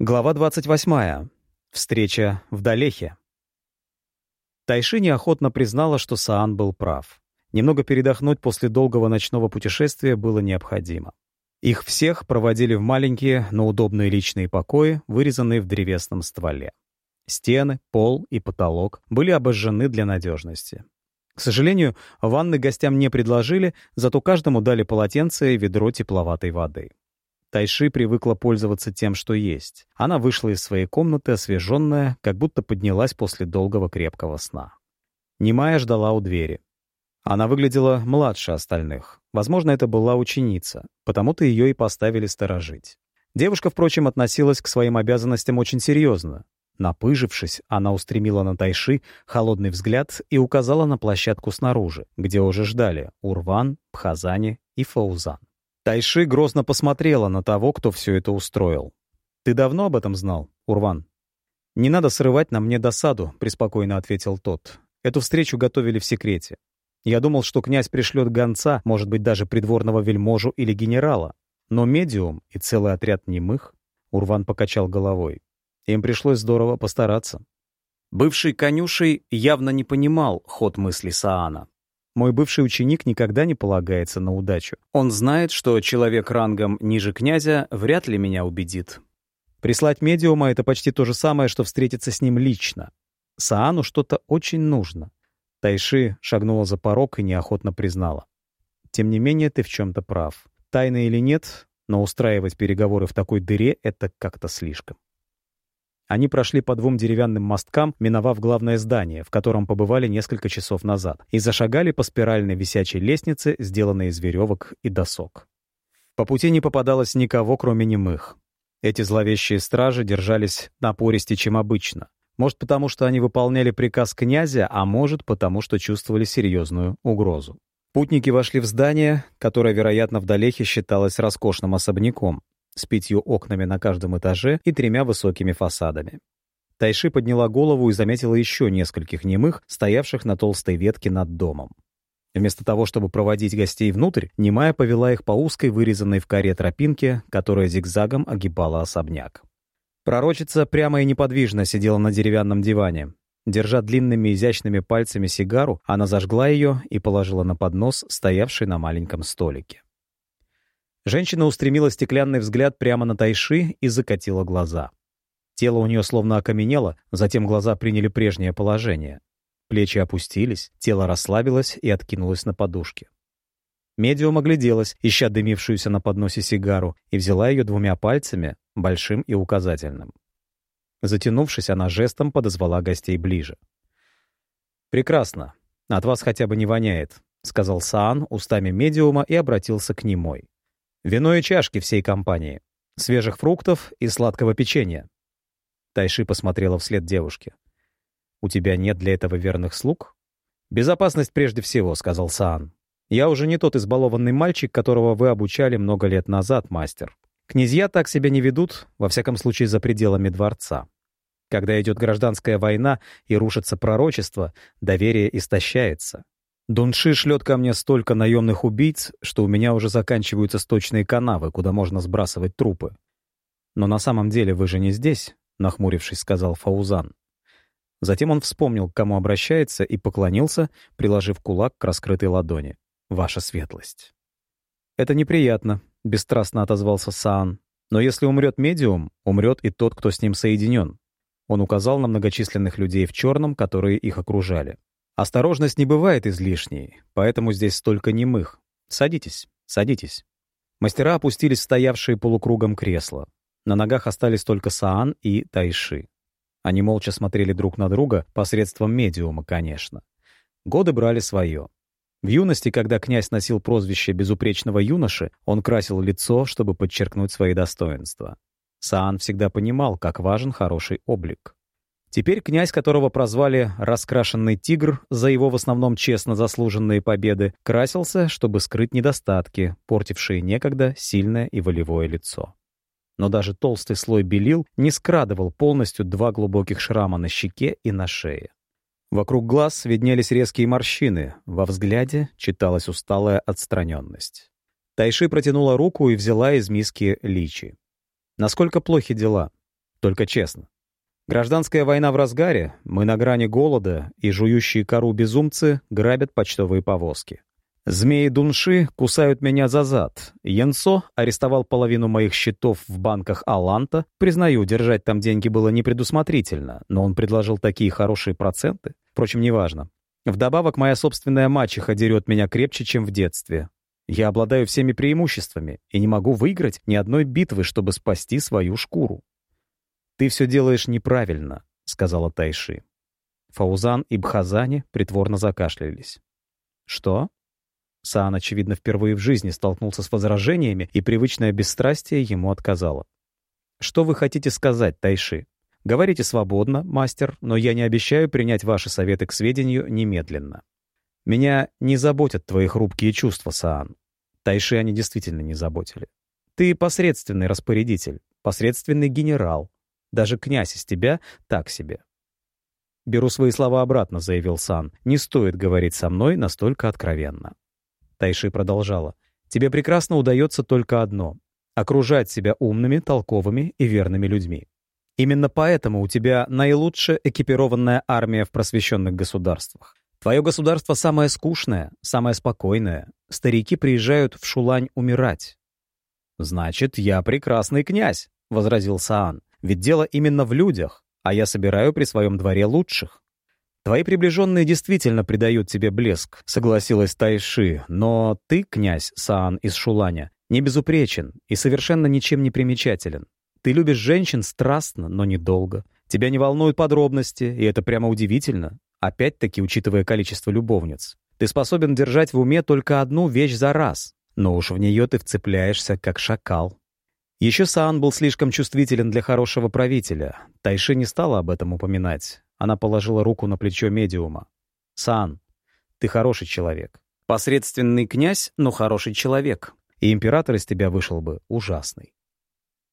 Глава 28. Встреча в Далехе. Тайши неохотно признала, что Саан был прав. Немного передохнуть после долгого ночного путешествия было необходимо. Их всех проводили в маленькие, но удобные личные покои, вырезанные в древесном стволе. Стены, пол и потолок были обожжены для надежности. К сожалению, ванны гостям не предложили, зато каждому дали полотенце и ведро тепловатой воды. Тайши привыкла пользоваться тем, что есть. Она вышла из своей комнаты освеженная, как будто поднялась после долгого крепкого сна. Немая ждала у двери. Она выглядела младше остальных. Возможно, это была ученица, потому-то ее и поставили сторожить. Девушка, впрочем, относилась к своим обязанностям очень серьезно. Напыжившись, она устремила на Тайши холодный взгляд и указала на площадку снаружи, где уже ждали Урван, Пхазани и Фаузан. Тайши грозно посмотрела на того, кто все это устроил. «Ты давно об этом знал, Урван?» «Не надо срывать на мне досаду», — преспокойно ответил тот. «Эту встречу готовили в секрете. Я думал, что князь пришлет гонца, может быть, даже придворного вельможу или генерала. Но медиум и целый отряд немых...» Урван покачал головой. Им пришлось здорово постараться. Бывший конюшей явно не понимал ход мысли Саана. Мой бывший ученик никогда не полагается на удачу. Он знает, что человек рангом ниже князя вряд ли меня убедит. Прислать медиума — это почти то же самое, что встретиться с ним лично. Саану что-то очень нужно. Тайши шагнула за порог и неохотно признала. Тем не менее, ты в чем-то прав. Тайно или нет, но устраивать переговоры в такой дыре — это как-то слишком. Они прошли по двум деревянным мосткам, миновав главное здание, в котором побывали несколько часов назад, и зашагали по спиральной висячей лестнице, сделанной из веревок и досок. По пути не попадалось никого, кроме немых. Эти зловещие стражи держались напористее, чем обычно. Может, потому что они выполняли приказ князя, а может, потому что чувствовали серьезную угрозу. Путники вошли в здание, которое, вероятно, в Далехе считалось роскошным особняком, с пятью окнами на каждом этаже и тремя высокими фасадами. Тайши подняла голову и заметила еще нескольких немых, стоявших на толстой ветке над домом. Вместо того, чтобы проводить гостей внутрь, Немая повела их по узкой, вырезанной в коре тропинке, которая зигзагом огибала особняк. Пророчица прямо и неподвижно сидела на деревянном диване. Держа длинными изящными пальцами сигару, она зажгла ее и положила на поднос, стоявший на маленьком столике. Женщина устремила стеклянный взгляд прямо на Тайши и закатила глаза. Тело у нее словно окаменело, затем глаза приняли прежнее положение. Плечи опустились, тело расслабилось и откинулось на подушке. Медиум огляделась, ища дымившуюся на подносе сигару, и взяла ее двумя пальцами, большим и указательным. Затянувшись, она жестом подозвала гостей ближе. «Прекрасно. От вас хотя бы не воняет», — сказал Саан устами медиума и обратился к немой. Вино и чашки всей компании. Свежих фруктов и сладкого печенья. Тайши посмотрела вслед девушке. «У тебя нет для этого верных слуг?» «Безопасность прежде всего», — сказал Саан. «Я уже не тот избалованный мальчик, которого вы обучали много лет назад, мастер. Князья так себя не ведут, во всяком случае, за пределами дворца. Когда идет гражданская война и рушится пророчество, доверие истощается. Дунши шлет ко мне столько наемных убийц, что у меня уже заканчиваются сточные канавы, куда можно сбрасывать трупы. Но на самом деле вы же не здесь, нахмурившись, сказал Фаузан. Затем он вспомнил, к кому обращается, и поклонился, приложив кулак к раскрытой ладони. «Ваша светлость». «Это неприятно», — бесстрастно отозвался Саан. «Но если умрет медиум, умрет и тот, кто с ним соединен». Он указал на многочисленных людей в черном, которые их окружали. Осторожность не бывает излишней, поэтому здесь столько немых. Садитесь, садитесь. Мастера опустились в стоявшие полукругом кресла. На ногах остались только Саан и Тайши. Они молча смотрели друг на друга, посредством медиума, конечно. Годы брали свое. В юности, когда князь носил прозвище безупречного юноши, он красил лицо, чтобы подчеркнуть свои достоинства. Саан всегда понимал, как важен хороший облик. Теперь князь, которого прозвали «раскрашенный тигр» за его в основном честно заслуженные победы, красился, чтобы скрыть недостатки, портившие некогда сильное и волевое лицо. Но даже толстый слой белил не скрадывал полностью два глубоких шрама на щеке и на шее. Вокруг глаз виднелись резкие морщины, во взгляде читалась усталая отстраненность. Тайши протянула руку и взяла из миски личи. «Насколько плохи дела?» Только честно. Гражданская война в разгаре, мы на грани голода, и жующие кору безумцы грабят почтовые повозки. Змеи Дунши кусают меня за зад. Янсо арестовал половину моих счетов в банках Аланта. Признаю, держать там деньги было непредусмотрительно, но он предложил такие хорошие проценты. Впрочем, неважно. Вдобавок, моя собственная мачеха дерет меня крепче, чем в детстве. Я обладаю всеми преимуществами и не могу выиграть ни одной битвы, чтобы спасти свою шкуру. «Ты все делаешь неправильно», — сказала Тайши. Фаузан и Бхазани притворно закашлялись. «Что?» Саан, очевидно, впервые в жизни столкнулся с возражениями, и привычное бесстрастие ему отказало. «Что вы хотите сказать, Тайши? Говорите свободно, мастер, но я не обещаю принять ваши советы к сведению немедленно. Меня не заботят твои хрупкие чувства, Саан. Тайши они действительно не заботили. Ты посредственный распорядитель, посредственный генерал, даже князь из тебя так себе. «Беру свои слова обратно», — заявил Сан. «Не стоит говорить со мной настолько откровенно». Тайши продолжала. «Тебе прекрасно удается только одно — окружать себя умными, толковыми и верными людьми. Именно поэтому у тебя наилучше экипированная армия в просвещенных государствах. Твое государство самое скучное, самое спокойное. Старики приезжают в Шулань умирать». «Значит, я прекрасный князь», — возразил Саан. Ведь дело именно в людях, а я собираю при своем дворе лучших. Твои приближенные действительно придают тебе блеск, согласилась Тайши, но ты, князь Саан из Шуланя, не безупречен и совершенно ничем не примечателен. Ты любишь женщин страстно, но недолго. Тебя не волнуют подробности, и это прямо удивительно. Опять-таки, учитывая количество любовниц. Ты способен держать в уме только одну вещь за раз, но уж в нее ты вцепляешься, как шакал. Еще Саан был слишком чувствителен для хорошего правителя. Тайши не стала об этом упоминать. Она положила руку на плечо медиума. «Саан, ты хороший человек. Посредственный князь, но хороший человек. И император из тебя вышел бы ужасный».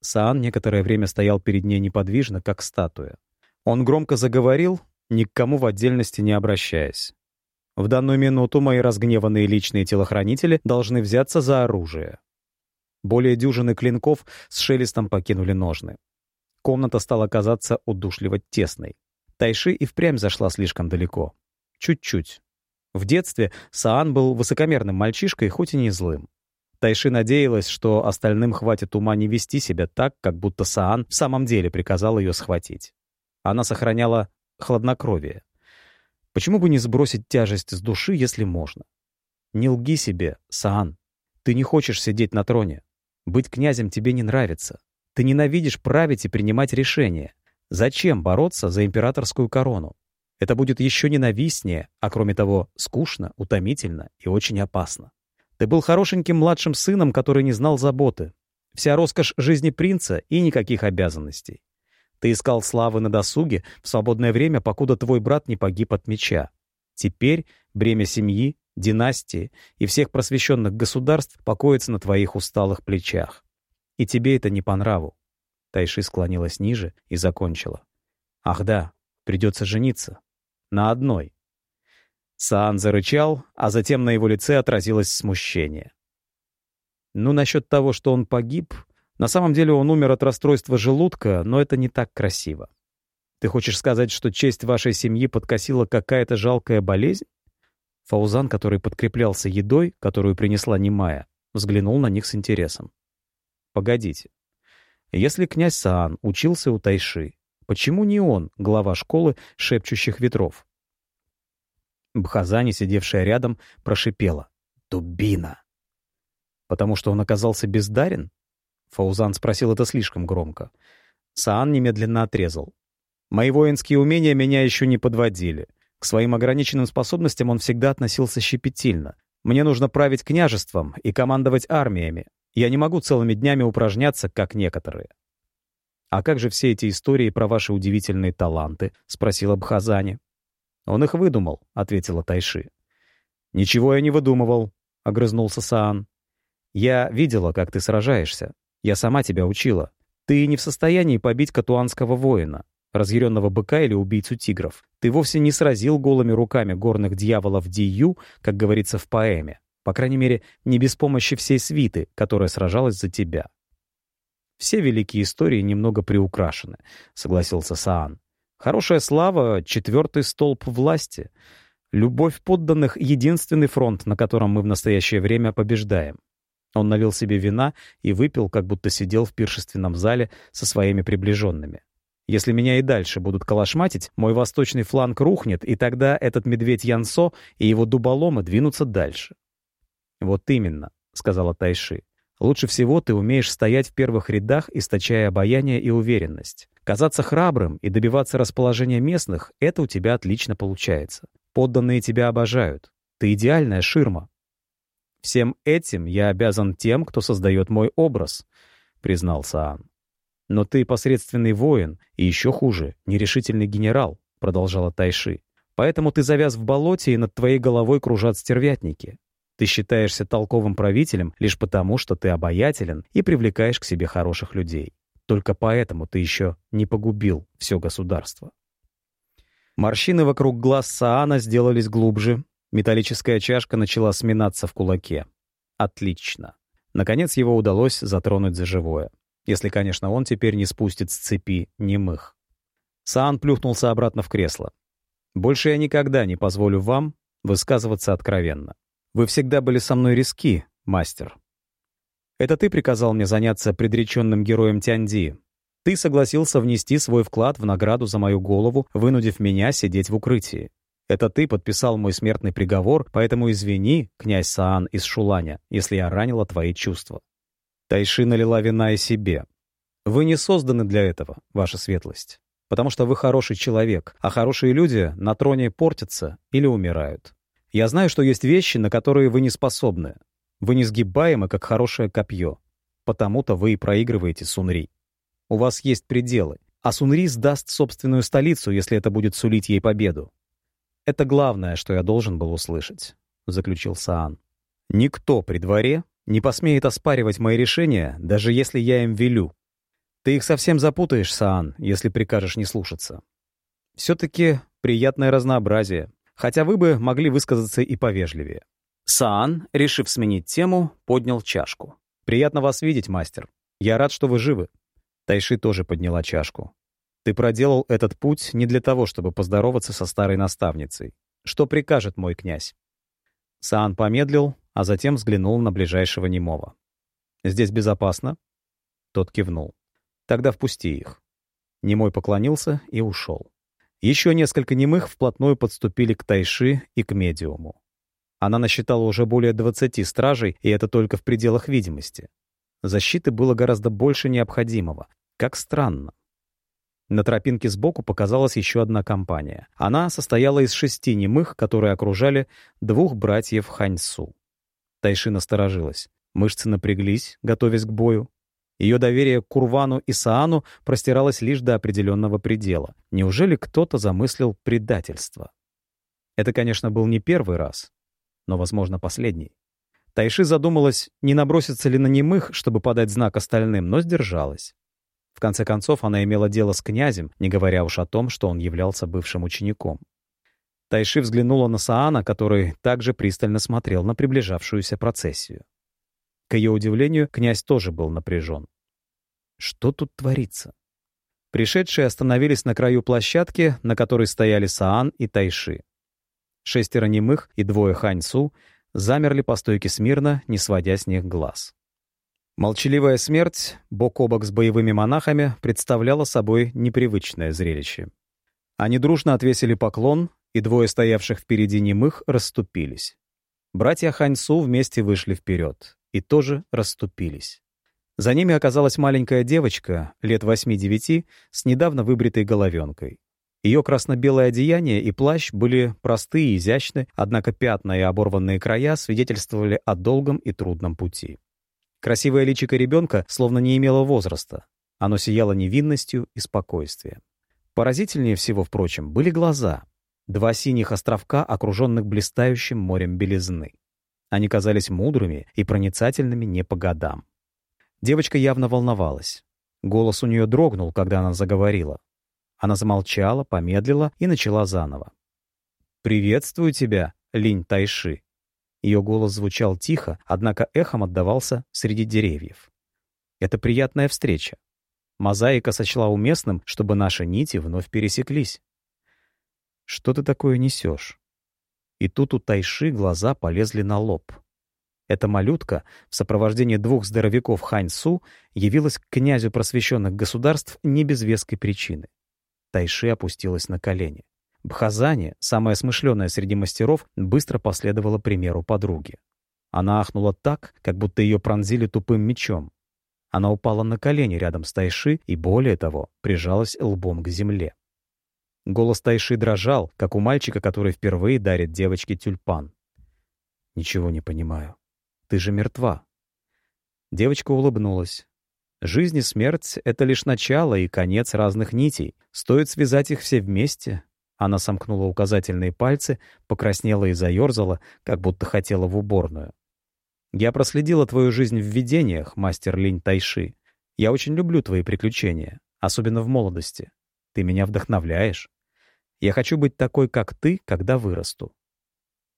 Саан некоторое время стоял перед ней неподвижно, как статуя. Он громко заговорил, ни к кому в отдельности не обращаясь. В данную минуту мои разгневанные личные телохранители должны взяться за оружие. Более дюжины клинков с шелестом покинули ножны. Комната стала казаться удушливо тесной. Тайши и впрямь зашла слишком далеко. Чуть-чуть. В детстве Саан был высокомерным мальчишкой, хоть и не злым. Тайши надеялась, что остальным хватит ума не вести себя так, как будто Саан в самом деле приказал ее схватить. Она сохраняла хладнокровие. Почему бы не сбросить тяжесть с души, если можно? Не лги себе, Саан. Ты не хочешь сидеть на троне. Быть князем тебе не нравится. Ты ненавидишь править и принимать решения. Зачем бороться за императорскую корону? Это будет еще ненавистнее, а кроме того, скучно, утомительно и очень опасно. Ты был хорошеньким младшим сыном, который не знал заботы. Вся роскошь жизни принца и никаких обязанностей. Ты искал славы на досуге в свободное время, покуда твой брат не погиб от меча. Теперь бремя семьи, династии и всех просвещенных государств покоится на твоих усталых плечах. И тебе это не по нраву. Тайши склонилась ниже и закончила. Ах да, придется жениться. На одной. Саан зарычал, а затем на его лице отразилось смущение. Ну, насчет того, что он погиб, на самом деле он умер от расстройства желудка, но это не так красиво. Ты хочешь сказать, что честь вашей семьи подкосила какая-то жалкая болезнь? Фаузан, который подкреплялся едой, которую принесла Немая, взглянул на них с интересом. «Погодите. Если князь Саан учился у Тайши, почему не он, глава школы шепчущих ветров?» Бхазани, сидевшая рядом, прошипела. «Дубина!» «Потому что он оказался бездарен?» Фаузан спросил это слишком громко. Саан немедленно отрезал. «Мои воинские умения меня еще не подводили. К своим ограниченным способностям он всегда относился щепетильно. «Мне нужно править княжеством и командовать армиями. Я не могу целыми днями упражняться, как некоторые». «А как же все эти истории про ваши удивительные таланты?» — спросила Бхазани. «Он их выдумал», — ответила Тайши. «Ничего я не выдумывал», — огрызнулся Саан. «Я видела, как ты сражаешься. Я сама тебя учила. Ты не в состоянии побить катуанского воина разъяренного быка или убийцу тигров. Ты вовсе не сразил голыми руками горных дьяволов Дию, как говорится в поэме. По крайней мере, не без помощи всей свиты, которая сражалась за тебя. Все великие истории немного приукрашены, согласился Саан. Хорошая слава — четвертый столб власти. Любовь подданных — единственный фронт, на котором мы в настоящее время побеждаем. Он налил себе вина и выпил, как будто сидел в пиршественном зале со своими приближенными. Если меня и дальше будут калашматить, мой восточный фланг рухнет, и тогда этот медведь Янсо и его дуболомы двинутся дальше. «Вот именно», — сказала Тайши. «Лучше всего ты умеешь стоять в первых рядах, источая обаяние и уверенность. Казаться храбрым и добиваться расположения местных — это у тебя отлично получается. Подданные тебя обожают. Ты идеальная ширма». «Всем этим я обязан тем, кто создает мой образ», — признал Саан. «Но ты посредственный воин, и еще хуже, нерешительный генерал», — продолжала Тайши. «Поэтому ты завяз в болоте, и над твоей головой кружат стервятники. Ты считаешься толковым правителем лишь потому, что ты обаятелен и привлекаешь к себе хороших людей. Только поэтому ты еще не погубил все государство». Морщины вокруг глаз Саана сделались глубже. Металлическая чашка начала сминаться в кулаке. Отлично. Наконец его удалось затронуть за живое. Если, конечно, он теперь не спустит с цепи немых. Саан плюхнулся обратно в кресло. «Больше я никогда не позволю вам высказываться откровенно. Вы всегда были со мной риски, мастер. Это ты приказал мне заняться предреченным героем Тяньди. Ты согласился внести свой вклад в награду за мою голову, вынудив меня сидеть в укрытии. Это ты подписал мой смертный приговор, поэтому извини, князь Саан из Шуланя, если я ранила твои чувства. Тайши налила вина и себе. «Вы не созданы для этого, ваша светлость, потому что вы хороший человек, а хорошие люди на троне портятся или умирают. Я знаю, что есть вещи, на которые вы не способны. Вы не сгибаемы, как хорошее копье. Потому-то вы и проигрываете Сунри. У вас есть пределы, а Сунри сдаст собственную столицу, если это будет сулить ей победу. Это главное, что я должен был услышать», — заключил Саан. «Никто при дворе не посмеет оспаривать мои решения, даже если я им велю. Ты их совсем запутаешь, Саан, если прикажешь не слушаться. Все-таки приятное разнообразие, хотя вы бы могли высказаться и повежливее. Саан, решив сменить тему, поднял чашку. «Приятно вас видеть, мастер. Я рад, что вы живы». Тайши тоже подняла чашку. «Ты проделал этот путь не для того, чтобы поздороваться со старой наставницей. Что прикажет мой князь?» Саан помедлил, а затем взглянул на ближайшего немого. «Здесь безопасно?» Тот кивнул. «Тогда впусти их». Немой поклонился и ушел. Еще несколько немых вплотную подступили к Тайши и к медиуму. Она насчитала уже более 20 стражей, и это только в пределах видимости. Защиты было гораздо больше необходимого. Как странно. На тропинке сбоку показалась еще одна компания. Она состояла из шести немых, которые окружали двух братьев Ханьсу. Тайши насторожилась. Мышцы напряглись, готовясь к бою. Ее доверие к Курвану и Саану простиралось лишь до определенного предела. Неужели кто-то замыслил предательство? Это, конечно, был не первый раз, но, возможно, последний. Тайши задумалась, не наброситься ли на немых, чтобы подать знак остальным, но сдержалась. В конце концов, она имела дело с князем, не говоря уж о том, что он являлся бывшим учеником. Тайши взглянула на Саана, который также пристально смотрел на приближавшуюся процессию. К ее удивлению, князь тоже был напряжен. Что тут творится? Пришедшие остановились на краю площадки, на которой стояли Саан и Тайши. Шестеро немых и двое ханьсу замерли по стойке смирно, не сводя с них глаз. Молчаливая смерть, бок о бок с боевыми монахами, представляла собой непривычное зрелище. Они дружно отвесили поклон, и двое стоявших впереди немых расступились. Братья Ханьсу вместе вышли вперед и тоже расступились. За ними оказалась маленькая девочка, лет восьми-девяти, с недавно выбритой головенкой. Ее красно-белое одеяние и плащ были простые и изящны, однако пятна и оборванные края свидетельствовали о долгом и трудном пути. Красивое личико ребенка словно не имело возраста. Оно сияло невинностью и спокойствием. Поразительнее всего, впрочем, были глаза, Два синих островка, окруженных блистающим морем белизны. Они казались мудрыми и проницательными не по годам. Девочка явно волновалась. Голос у нее дрогнул, когда она заговорила. Она замолчала, помедлила и начала заново. «Приветствую тебя, Линь Тайши». Ее голос звучал тихо, однако эхом отдавался среди деревьев. Это приятная встреча. Мозаика сочла уместным, чтобы наши нити вновь пересеклись. Что ты такое несешь? И тут у Тайши глаза полезли на лоб. Эта малютка в сопровождении двух здоровяков Хань-Су явилась к князю просвещенных государств не без веской причины. Тайши опустилась на колени. Бхазани, самая смышленая среди мастеров, быстро последовала примеру подруги. Она ахнула так, как будто ее пронзили тупым мечом. Она упала на колени рядом с Тайши и, более того, прижалась лбом к земле. Голос Тайши дрожал, как у мальчика, который впервые дарит девочке тюльпан. «Ничего не понимаю. Ты же мертва». Девочка улыбнулась. «Жизнь и смерть — это лишь начало и конец разных нитей. Стоит связать их все вместе». Она сомкнула указательные пальцы, покраснела и заерзала, как будто хотела в уборную. «Я проследила твою жизнь в видениях, мастер Линь Тайши. Я очень люблю твои приключения, особенно в молодости. Ты меня вдохновляешь. Я хочу быть такой, как ты, когда вырасту».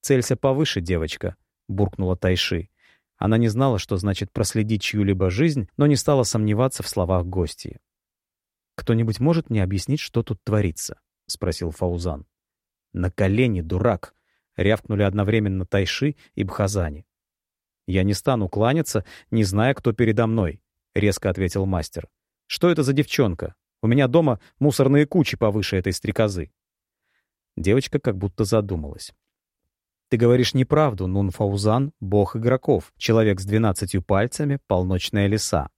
«Целься повыше, девочка», — буркнула Тайши. Она не знала, что значит проследить чью-либо жизнь, но не стала сомневаться в словах гостей. «Кто-нибудь может мне объяснить, что тут творится?» — спросил Фаузан. «На колени, дурак!» — рявкнули одновременно Тайши и Бхазани. «Я не стану кланяться, не зная, кто передо мной», — резко ответил мастер. «Что это за девчонка? У меня дома мусорные кучи повыше этой стрекозы». Девочка как будто задумалась. «Ты говоришь неправду, Нун Фаузан — бог игроков, человек с двенадцатью пальцами, полночная лиса.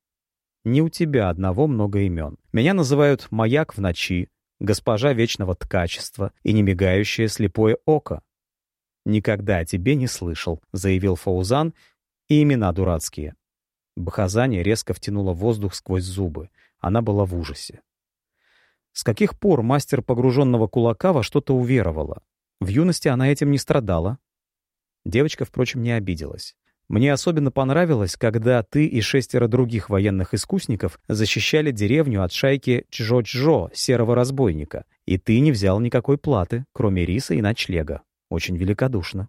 Не у тебя одного много имен. Меня называют «Маяк в ночи», «Госпожа вечного ткачества» и «Немигающее слепое око». «Никогда о тебе не слышал», — заявил Фаузан и имена дурацкие. Бахазани резко втянула воздух сквозь зубы. Она была в ужасе. С каких пор мастер погруженного кулака во что-то уверовала? В юности она этим не страдала. Девочка, впрочем, не обиделась. Мне особенно понравилось, когда ты и шестеро других военных искусников защищали деревню от шайки Чжо-Чжо, серого разбойника, и ты не взял никакой платы, кроме риса и ночлега. Очень великодушно.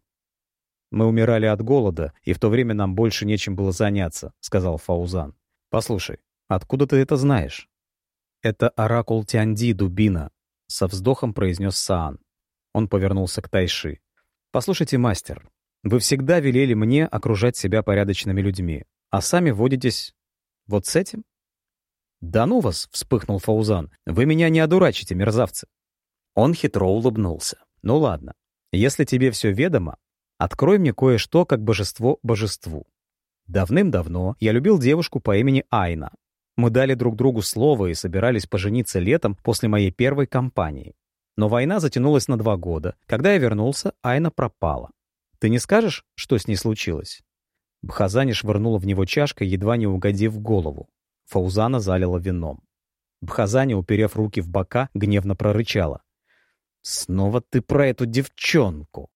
«Мы умирали от голода, и в то время нам больше нечем было заняться», — сказал Фаузан. «Послушай, откуда ты это знаешь?» «Это оракул Тянди, дубина», — со вздохом произнес Саан. Он повернулся к Тайши. «Послушайте, мастер, вы всегда велели мне окружать себя порядочными людьми, а сами водитесь вот с этим?» «Да ну вас!» — вспыхнул Фаузан. «Вы меня не одурачите, мерзавцы!» Он хитро улыбнулся. «Ну ладно, если тебе все ведомо, Открой мне кое-что как божество божеству. Давным-давно я любил девушку по имени Айна. Мы дали друг другу слово и собирались пожениться летом после моей первой кампании. Но война затянулась на два года. Когда я вернулся, Айна пропала. Ты не скажешь, что с ней случилось?» Бхазани швырнула в него чашкой, едва не угодив голову. Фаузана залила вином. Бхазани, уперев руки в бока, гневно прорычала. «Снова ты про эту девчонку!»